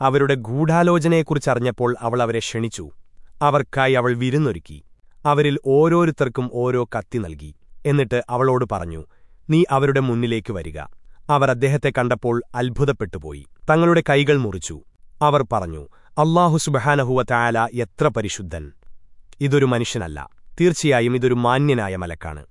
അവരുടെ ഗൂഢാലോചനയെക്കുറിച്ചറിഞ്ഞപ്പോൾ അവൾ അവരെ ക്ഷണിച്ചു. അവർക്കായി അവൾ വിരുന്നൊരുക്കി. അവരിൽ ഓരോരുത്തർക്കും ഓരോ കത്തി നൽകി. എന്നിട്ട് അവളോട് പറഞ്ഞു നീ അവരുടെ മുന്നിലേക്ക് വരിക. അവർ അദ്ദേഹത്തെ കണ്ടപ്പോൾ അത്ഭുതപ്പെട്ടുപോയി. തങ്ങളുടെ കൈകൾ മുറിച്ചു. അവർ പറഞ്ഞു അള്ളാഹു സുബഹാനഹുവ തായാല എത്ര പരിശുദ്ധൻ. ഇതൊരു മനുഷ്യനല്ല. തീർച്ചയായും ഇതൊരു മാന്യനായ മലക്കാണ്.